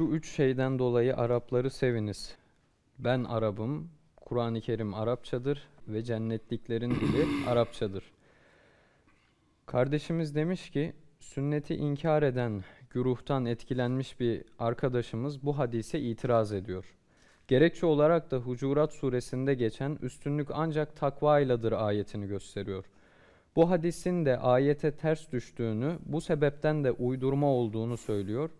Şu üç şeyden dolayı Arapları seviniz. Ben Arabım, Kur'an-ı Kerim Arapçadır ve cennetliklerin dili Arapçadır. Kardeşimiz demiş ki, sünneti inkar eden, güruhtan etkilenmiş bir arkadaşımız bu hadise itiraz ediyor. Gerekçe olarak da Hucurat suresinde geçen üstünlük ancak takva iledir ayetini gösteriyor. Bu hadisin de ayete ters düştüğünü, bu sebepten de uydurma olduğunu söylüyor.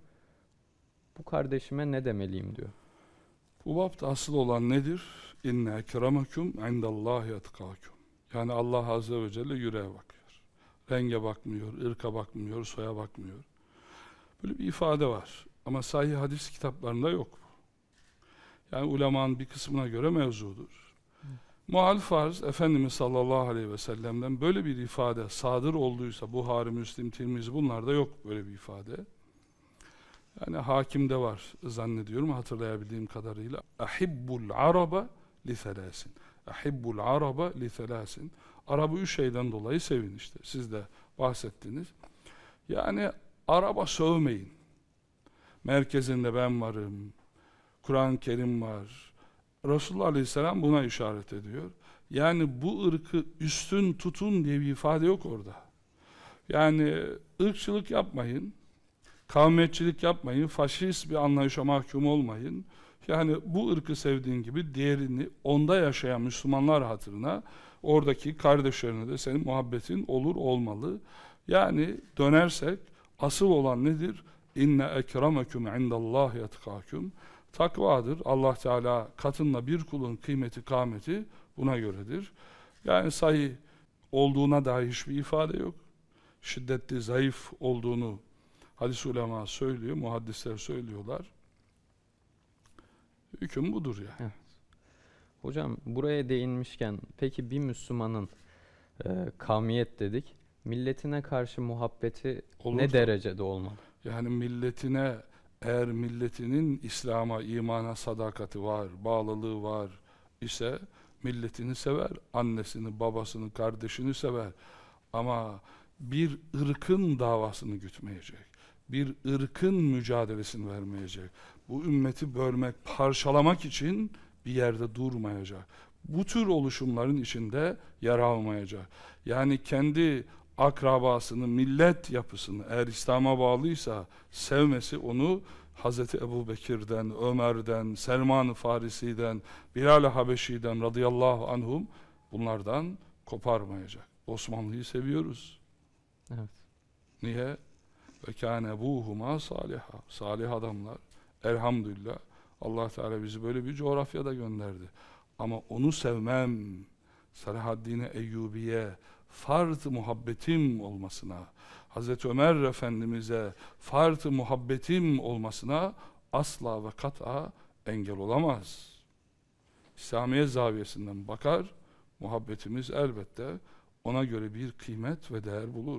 Bu kardeşime ne demeliyim diyor. Bu bapta asıl olan nedir? İnne ekremekum indallahi etkâkum. Yani Allah Azze ve Celle yüreğe bakıyor. Renge bakmıyor, ırka bakmıyor, soya bakmıyor. Böyle bir ifade var. Ama sahih hadis kitaplarında yok. Yani ulemanın bir kısmına göre mevzudur. Muhal farz Efendimiz sallallahu aleyhi ve sellem'den böyle bir ifade sadır olduysa Buhari, Müslim, Tirmizi bunlarda yok böyle bir ifade. Yani hakimde var zannediyorum hatırlayabildiğim kadarıyla. Ahibbul araba li thelasin. Ahibbul araba li thelasin. Arabı üç şeyden dolayı sevin işte. Siz de bahsettiniz. Yani araba sövmeyin. Merkezinde ben varım. Kur'an-ı Kerim var. Resulullah Aleyhisselam buna işaret ediyor. Yani bu ırkı üstün tutun diye bir ifade yok orada. Yani ırkçılık yapmayın kavmiyetçilik yapmayın, faşist bir anlayışa mahkum olmayın. Yani bu ırkı sevdiğin gibi diğerini onda yaşayan Müslümanlar hatırına oradaki kardeşlerine de senin muhabbetin olur olmalı. Yani dönersek asıl olan nedir? İnne ekremekum indallahi etkâkum. Takvadır. Allah Teala katında bir kulun kıymeti, kâmeti buna göredir. Yani sahih olduğuna dair hiçbir ifade yok. Şiddetli, zayıf olduğunu hadis ulema söylüyor, muhaddisler söylüyorlar. Hüküm budur yani. Evet. Hocam buraya değinmişken peki bir Müslümanın e, kavmiyet dedik. Milletine karşı muhabbeti Olursa, ne derecede olmalı? Yani milletine eğer milletinin İslam'a, imana sadakati var, bağlılığı var ise milletini sever, annesini, babasını, kardeşini sever. Ama bir ırkın davasını gütmeyecek bir ırkın mücadelesini vermeyecek. Bu ümmeti bölmek, parçalamak için bir yerde durmayacak. Bu tür oluşumların içinde yer almayacak. Yani kendi akrabasını, millet yapısını eğer İslam'a bağlıysa sevmesi onu Hz. Ebu Bekir'den, Ömer'den, Selman-ı Farisi'den, Bilal-i Habeşi'den radıyallahu anhum bunlardan koparmayacak. Osmanlı'yı seviyoruz. Evet. Niye? Ve kâne buhuma saliha. Salih adamlar. Elhamdülillah. Allah Teala bizi böyle bir coğrafyada gönderdi. Ama onu sevmem, Salahaddin Eyyubi'ye fard muhabbetim olmasına, Hazreti Ömer Efendimiz'e fard muhabbetim olmasına asla ve kat'a engel olamaz. İslamiye zaviyesinden bakar, muhabbetimiz elbette ona göre bir kıymet ve değer bulur.